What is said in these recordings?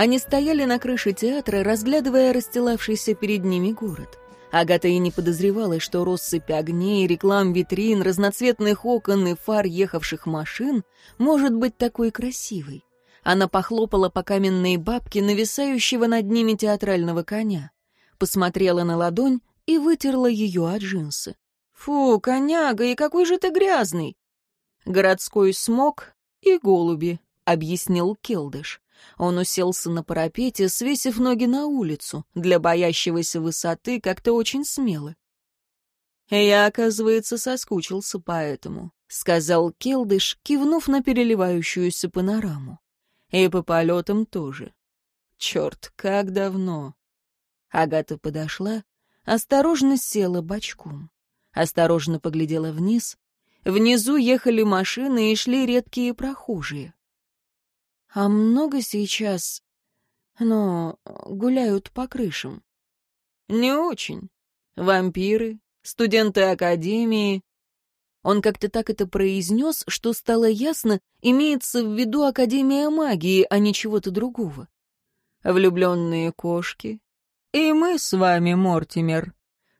Они стояли на крыше театра, разглядывая расстилавшийся перед ними город. Агата и не подозревала, что россыпь огней, реклам витрин, разноцветных окон и фар ехавших машин может быть такой красивой. Она похлопала по каменной бабке, нависающего над ними театрального коня. Посмотрела на ладонь и вытерла ее от джинсы. «Фу, коняга, и какой же ты грязный!» «Городской смог и голуби», — объяснил Келдыш. Он уселся на парапете, свесив ноги на улицу, для боящегося высоты как-то очень смело. «Я, оказывается, соскучился по этому», — сказал Келдыш, кивнув на переливающуюся панораму. «И по полетам тоже. Черт, как давно!» Агата подошла, осторожно села бочком, осторожно поглядела вниз. Внизу ехали машины и шли редкие прохожие. А много сейчас, но гуляют по крышам? Не очень. Вампиры, студенты академии. Он как-то так это произнес, что стало ясно, имеется в виду Академия магии, а не чего-то другого. Влюбленные кошки. И мы с вами, Мортимер.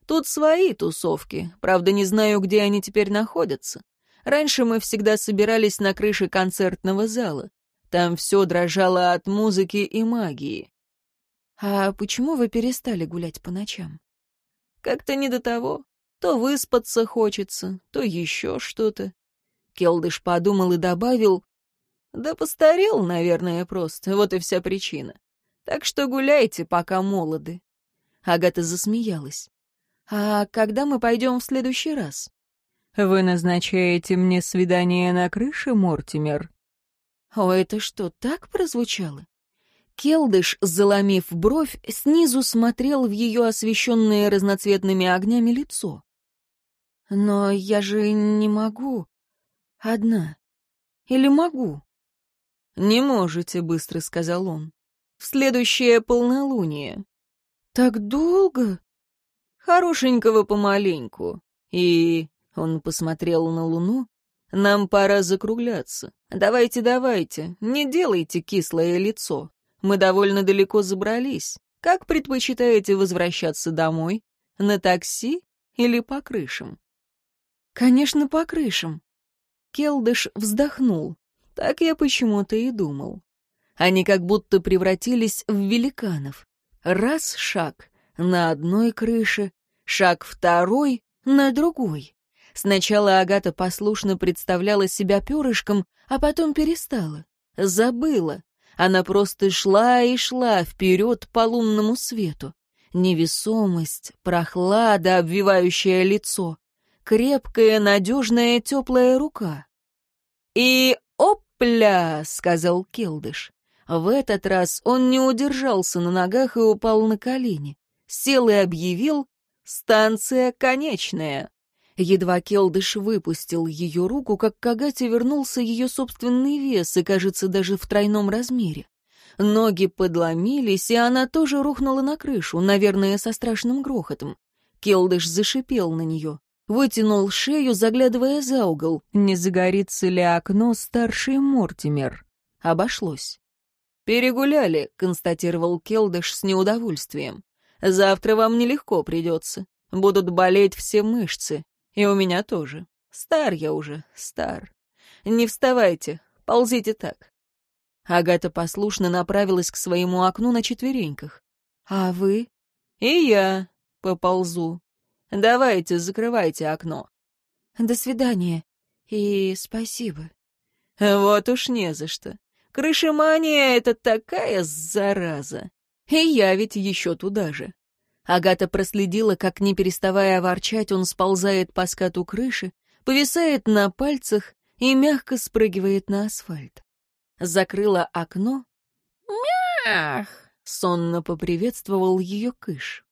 Тут свои тусовки, правда, не знаю, где они теперь находятся. Раньше мы всегда собирались на крыше концертного зала. Там все дрожало от музыки и магии. А почему вы перестали гулять по ночам? Как-то не до того. То выспаться хочется, то еще что-то. Келдыш подумал и добавил, да постарел, наверное, просто, вот и вся причина. Так что гуляйте, пока молоды. Агата засмеялась. А когда мы пойдем в следующий раз? Вы назначаете мне свидание на крыше, Мортимер? О, это что, так прозвучало? Келдыш, заломив бровь, снизу смотрел в ее освещенное разноцветными огнями лицо. «Но я же не могу. Одна. Или могу?» «Не можете», — быстро сказал он. «В следующее полнолуние». «Так долго?» «Хорошенького помаленьку. И...» — он посмотрел на луну. «Нам пора закругляться. Давайте, давайте, не делайте кислое лицо. Мы довольно далеко забрались. Как предпочитаете возвращаться домой? На такси или по крышам?» «Конечно, по крышам». Келдыш вздохнул. Так я почему-то и думал. Они как будто превратились в великанов. Раз шаг на одной крыше, шаг второй на другой. Сначала Агата послушно представляла себя перышком, а потом перестала. Забыла. Она просто шла и шла вперед по лунному свету. Невесомость, прохлада, обвивающая лицо, крепкая, надежная, теплая рука. «И опля!» — сказал Келдыш. В этот раз он не удержался на ногах и упал на колени. Сел и объявил «Станция конечная». Едва Келдыш выпустил ее руку, как к Агате вернулся ее собственный вес и, кажется, даже в тройном размере. Ноги подломились, и она тоже рухнула на крышу, наверное, со страшным грохотом. Келдыш зашипел на нее, вытянул шею, заглядывая за угол. Не загорится ли окно старший Мортимер? Обошлось. «Перегуляли», — констатировал Келдыш с неудовольствием. «Завтра вам нелегко придется. Будут болеть все мышцы. И у меня тоже. Стар я уже, стар. Не вставайте, ползите так. Агата послушно направилась к своему окну на четвереньках. А вы? И я поползу. Давайте, закрывайте окно. До свидания. И спасибо. Вот уж не за что. Крышемания — это такая зараза. И я ведь еще туда же. Агата проследила, как, не переставая ворчать, он сползает по скату крыши, повисает на пальцах и мягко спрыгивает на асфальт. Закрыла окно. «Мях!» — сонно поприветствовал ее кыш.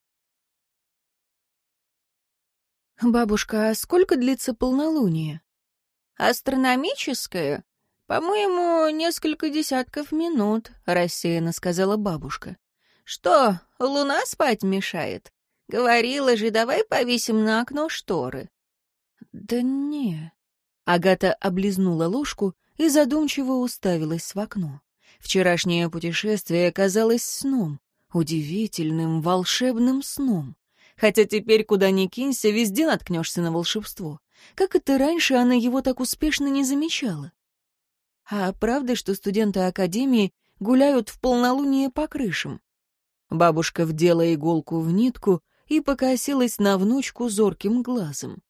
«Бабушка, а сколько длится полнолуние?» «Астрономическое? По-моему, несколько десятков минут», — рассеянно сказала бабушка. «Что, луна спать мешает? Говорила же, давай повесим на окно шторы». «Да не...» Агата облизнула ложку и задумчиво уставилась в окно. Вчерашнее путешествие казалось сном, удивительным, волшебным сном. Хотя теперь, куда ни кинься, везде наткнешься на волшебство. Как это раньше она его так успешно не замечала? А правда, что студенты Академии гуляют в полнолуние по крышам? Бабушка вдела иголку в нитку и покосилась на внучку зорким глазом.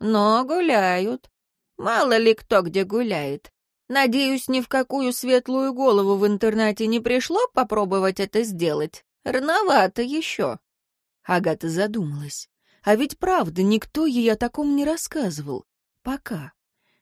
«Но гуляют. Мало ли кто где гуляет. Надеюсь, ни в какую светлую голову в интернате не пришло попробовать это сделать. Рановато еще». Агата задумалась. А ведь правда, никто ей о таком не рассказывал. Пока.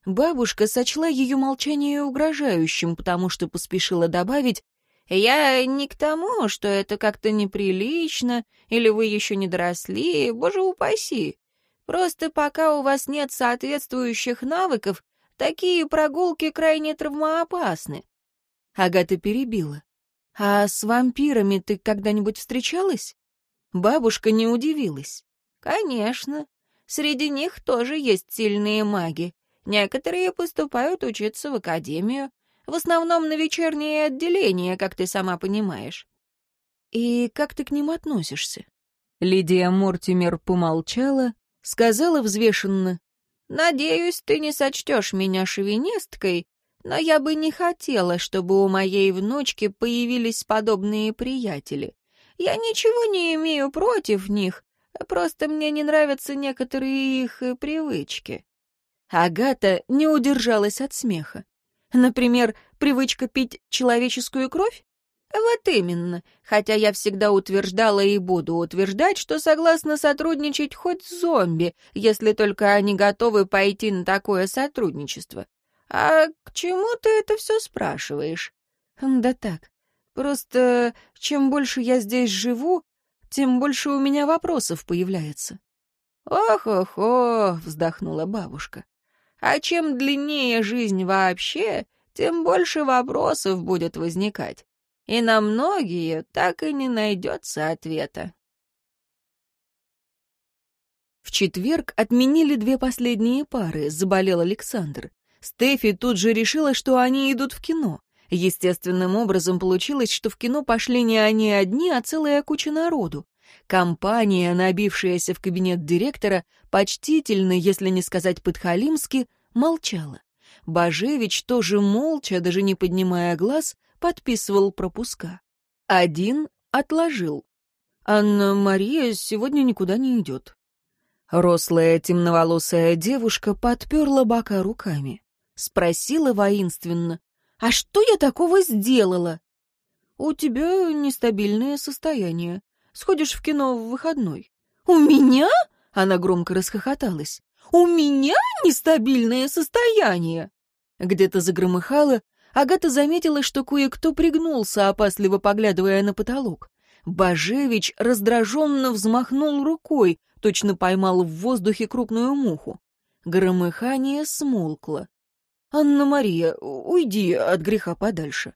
Бабушка сочла ее молчание угрожающим, потому что поспешила добавить, «Я не к тому, что это как-то неприлично, или вы еще не доросли, боже упаси. Просто пока у вас нет соответствующих навыков, такие прогулки крайне травмоопасны». Агата перебила. «А с вампирами ты когда-нибудь встречалась?» Бабушка не удивилась. «Конечно. Среди них тоже есть сильные маги. Некоторые поступают учиться в академию, в основном на вечернее отделение, как ты сама понимаешь. И как ты к ним относишься? Лидия Мортимер помолчала, сказала взвешенно. «Надеюсь, ты не сочтешь меня шовинисткой, но я бы не хотела, чтобы у моей внучки появились подобные приятели. Я ничего не имею против них, просто мне не нравятся некоторые их привычки». Агата не удержалась от смеха. Например, привычка пить человеческую кровь? Вот именно, хотя я всегда утверждала и буду утверждать, что согласна сотрудничать хоть с зомби, если только они готовы пойти на такое сотрудничество. А к чему ты это все спрашиваешь? Да так, просто чем больше я здесь живу, тем больше у меня вопросов появляется. «Ох-ох-ох!» — вздохнула бабушка. А чем длиннее жизнь вообще, тем больше вопросов будет возникать. И на многие так и не найдется ответа. В четверг отменили две последние пары, заболел Александр. Стефи тут же решила, что они идут в кино. Естественным образом получилось, что в кино пошли не они одни, а целая куча народу. Компания, набившаяся в кабинет директора, почтительно, если не сказать подхалимски, молчала. Бажевич тоже молча, даже не поднимая глаз, подписывал пропуска. Один отложил. «Анна-Мария сегодня никуда не идет». Рослая темноволосая девушка подперла бока руками. Спросила воинственно, «А что я такого сделала?» «У тебя нестабильное состояние. Сходишь в кино в выходной». «У меня?» — она громко расхохоталась. «У меня нестабильное состояние!» Где-то загромыхало, Агата заметила, что кое-кто пригнулся, опасливо поглядывая на потолок. Бажевич раздраженно взмахнул рукой, точно поймал в воздухе крупную муху. Громыхание смолкло. «Анна-Мария, уйди от греха подальше».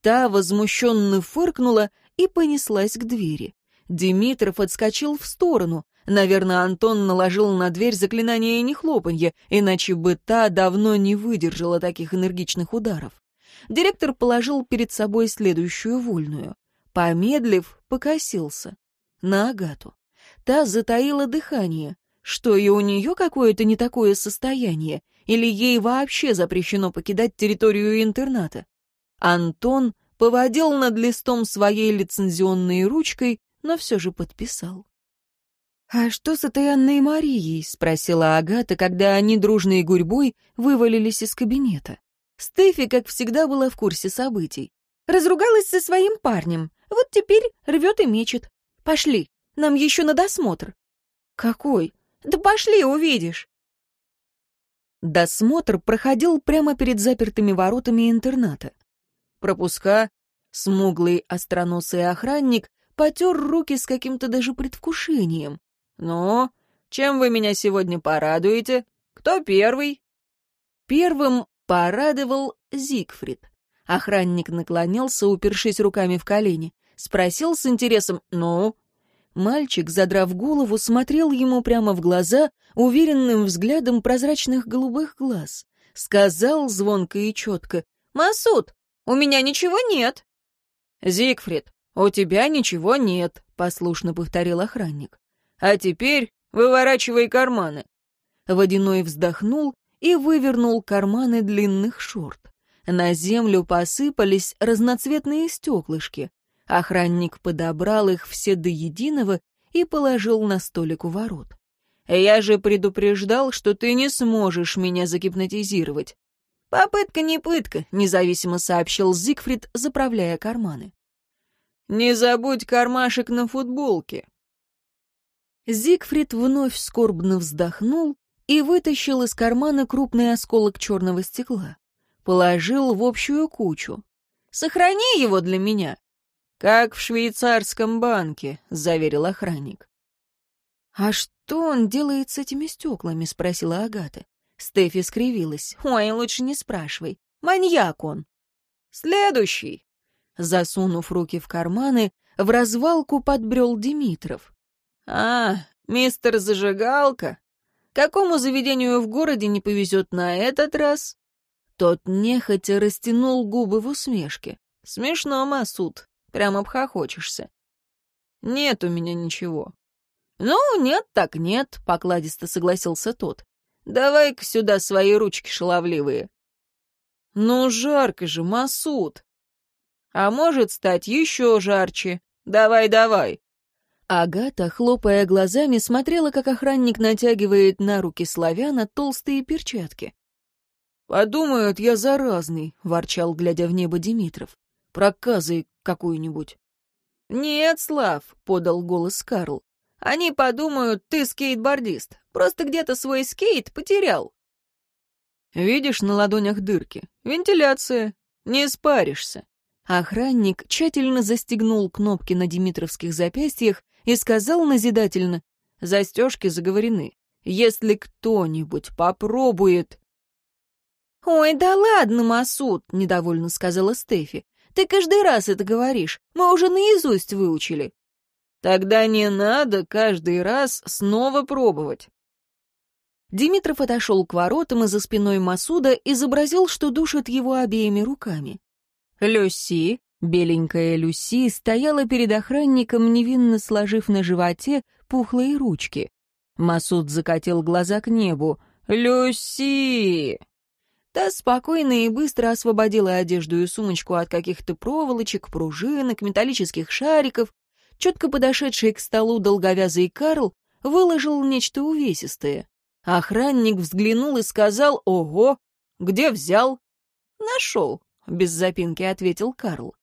Та возмущенно фыркнула и понеслась к двери. Димитров отскочил в сторону. Наверное, Антон наложил на дверь заклинание нехлопанья, иначе бы та давно не выдержала таких энергичных ударов. Директор положил перед собой следующую вольную. Помедлив, покосился. На Агату. Та затаила дыхание. Что, и у нее какое-то не такое состояние? Или ей вообще запрещено покидать территорию интерната? Антон поводил над листом своей лицензионной ручкой, но все же подписал. «А что с этой Анной Марией?» — спросила Агата, когда они дружной гурьбой вывалились из кабинета. Стефи, как всегда, была в курсе событий. Разругалась со своим парнем. Вот теперь рвет и мечет. Пошли, нам еще на досмотр. Какой? Да пошли, увидишь. Досмотр проходил прямо перед запертыми воротами интерната. Пропуска, смуглый остроносый охранник потер руки с каким-то даже предвкушением. «Ну, чем вы меня сегодня порадуете? Кто первый?» Первым порадовал Зигфрид. Охранник наклонился, упершись руками в колени. Спросил с интересом «Ну?» Мальчик, задрав голову, смотрел ему прямо в глаза уверенным взглядом прозрачных голубых глаз. Сказал звонко и четко «Масуд, У меня ничего нет». «Зигфрид, у тебя ничего нет», — послушно повторил охранник. «А теперь выворачивай карманы». Водяной вздохнул и вывернул карманы длинных шорт. На землю посыпались разноцветные стеклышки. Охранник подобрал их все до единого и положил на столик у ворот. «Я же предупреждал, что ты не сможешь меня загипнотизировать». «Попытка не пытка», — независимо сообщил Зигфрид, заправляя карманы. «Не забудь кармашек на футболке». Зигфрид вновь скорбно вздохнул и вытащил из кармана крупный осколок черного стекла. Положил в общую кучу. «Сохрани его для меня!» «Как в швейцарском банке», — заверил охранник. «А что он делает с этими стеклами?» — спросила Агата. Стефи скривилась. «Ой, лучше не спрашивай. Маньяк он». «Следующий!» Засунув руки в карманы, в развалку подбрел Димитров. «А, мистер Зажигалка, какому заведению в городе не повезет на этот раз?» Тот нехотя растянул губы в усмешке. «Смешно, Масуд, прям обхохочешься». «Нет у меня ничего». «Ну, нет так нет», — покладисто согласился тот. «Давай-ка сюда свои ручки шаловливые». «Ну, жарко же, Масуд!» «А может стать еще жарче. Давай, давай!» Агата, хлопая глазами, смотрела, как охранник натягивает на руки славяна толстые перчатки. «Подумают, я заразный», — ворчал, глядя в небо Димитров. «Проказы какую-нибудь». «Нет, Слав», — подал голос Карл. «Они подумают, ты скейтбордист. Просто где-то свой скейт потерял». «Видишь на ладонях дырки? Вентиляция. Не спаришься». Охранник тщательно застегнул кнопки на димитровских запястьях и сказал назидательно, «Застежки заговорены. Если кто-нибудь попробует...» «Ой, да ладно, Масуд», — недовольно сказала Стефи. «Ты каждый раз это говоришь. Мы уже наизусть выучили». «Тогда не надо каждый раз снова пробовать». Димитров отошел к воротам и за спиной Масуда изобразил, что душит его обеими руками. Люси, Беленькая Люси стояла перед охранником, невинно сложив на животе пухлые ручки. Масуд закатил глаза к небу. «Люси!» Та спокойно и быстро освободила одежду и сумочку от каких-то проволочек, пружинок, металлических шариков. Четко подошедший к столу долговязый Карл выложил нечто увесистое. Охранник взглянул и сказал «Ого! Где взял?» «Нашел», — без запинки ответил Карл.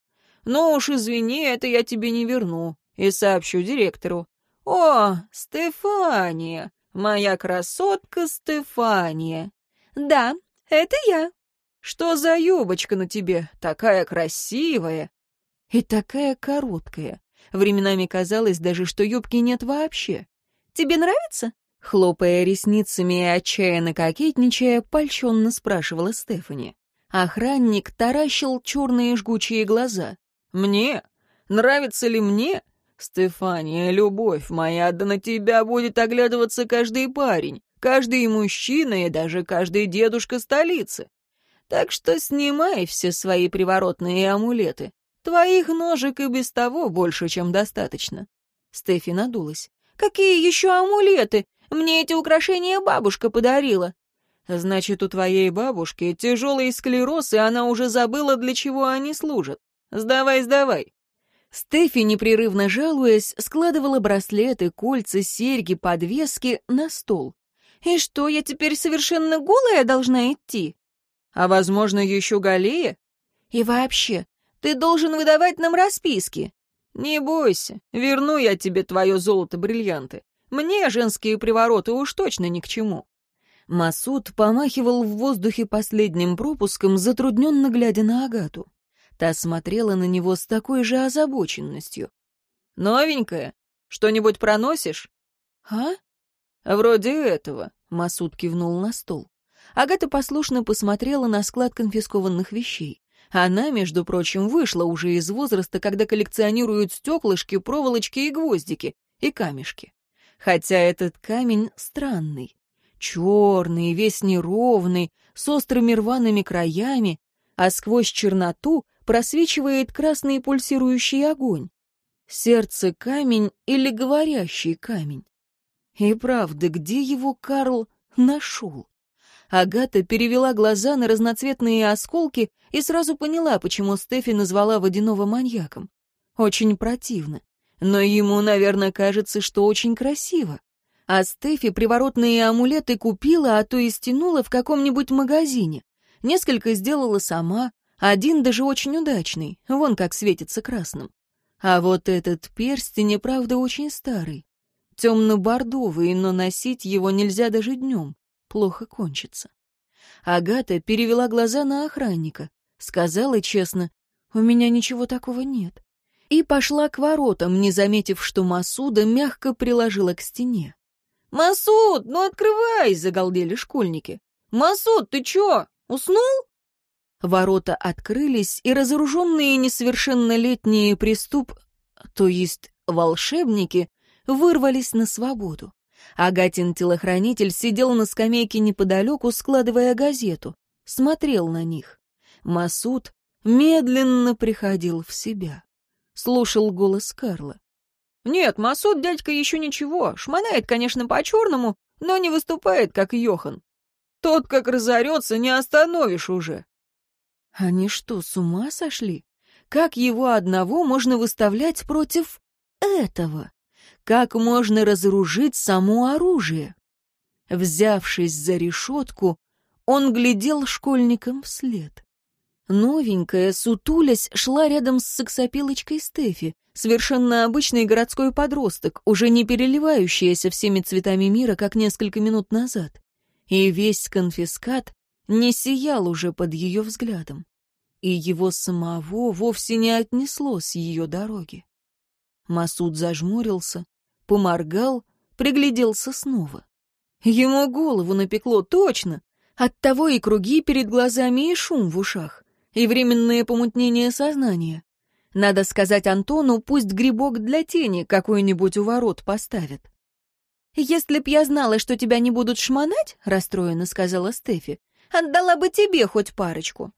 «Ну уж извини, это я тебе не верну. И сообщу директору». «О, Стефания! Моя красотка Стефания!» «Да, это я». «Что за юбочка на тебе? Такая красивая!» И такая короткая. Временами казалось даже, что юбки нет вообще. «Тебе нравится?» Хлопая ресницами и отчаянно кокетничая, польщенно спрашивала Стефани. Охранник таращил черные жгучие глаза. Мне? Нравится ли мне? Стефания, любовь моя, да на тебя будет оглядываться каждый парень, каждый мужчина и даже каждый дедушка столицы. Так что снимай все свои приворотные амулеты. Твоих ножек и без того больше, чем достаточно. Стефи надулась. «Какие еще амулеты? Мне эти украшения бабушка подарила». «Значит, у твоей бабушки тяжелый склероз, и она уже забыла, для чего они служат. Сдавай, сдавай!» Стефи, непрерывно жалуясь, складывала браслеты, кольца, серьги, подвески на стол. «И что, я теперь совершенно голая должна идти?» «А, возможно, еще голее?» «И вообще, ты должен выдавать нам расписки». «Не бойся, верну я тебе твое золото-бриллианты. Мне женские привороты уж точно ни к чему». Масуд помахивал в воздухе последним пропуском, затрудненно глядя на Агату. Та смотрела на него с такой же озабоченностью. «Новенькая? Что-нибудь проносишь?» «А?» «Вроде этого», — Масуд кивнул на стол. Агата послушно посмотрела на склад конфискованных вещей. Она, между прочим, вышла уже из возраста, когда коллекционируют стеклышки, проволочки и гвоздики, и камешки. Хотя этот камень странный. Черный, весь неровный, с острыми рваными краями, а сквозь черноту просвечивает красный пульсирующий огонь. Сердце камень или говорящий камень? И правда, где его Карл нашел? Агата перевела глаза на разноцветные осколки и сразу поняла, почему Стефи назвала водяного маньяком. Очень противно. Но ему, наверное, кажется, что очень красиво. А Стефи приворотные амулеты купила, а то и стянула в каком-нибудь магазине. Несколько сделала сама, один даже очень удачный, вон как светится красным. А вот этот перстень, правда, очень старый. Темно-бордовый, но носить его нельзя даже днем. Плохо кончится. Агата перевела глаза на охранника. Сказала честно, «У меня ничего такого нет». И пошла к воротам, не заметив, что Масуда мягко приложила к стене. «Масуд, ну открывай!» — загалдели школьники. «Масуд, ты чё, уснул?» Ворота открылись, и разоруженные несовершеннолетние преступ, то есть волшебники, вырвались на свободу. Агатин телохранитель сидел на скамейке неподалеку, складывая газету, смотрел на них. Масуд медленно приходил в себя. Слушал голос Карла. «Нет, Масуд дядька еще ничего, шмонает, конечно, по-черному, но не выступает, как Йохан. Тот, как разорется, не остановишь уже. Они что, с ума сошли? Как его одного можно выставлять против этого? Как можно разоружить само оружие? Взявшись за решетку, он глядел школьникам вслед. Новенькая, сутулясь, шла рядом с сексопилочкой Стефи, совершенно обычный городской подросток, уже не переливающаяся всеми цветами мира, как несколько минут назад. И весь конфискат не сиял уже под ее взглядом, и его самого вовсе не отнесло с ее дороги. Масуд зажмурился, поморгал, пригляделся снова. Ему голову напекло точно, оттого и круги перед глазами, и шум в ушах, и временное помутнение сознания. Надо сказать Антону, пусть грибок для тени какой-нибудь у ворот поставит. «Если б я знала, что тебя не будут шмонать, — расстроенно сказала Стефи, Отдала бы тебе хоть парочку.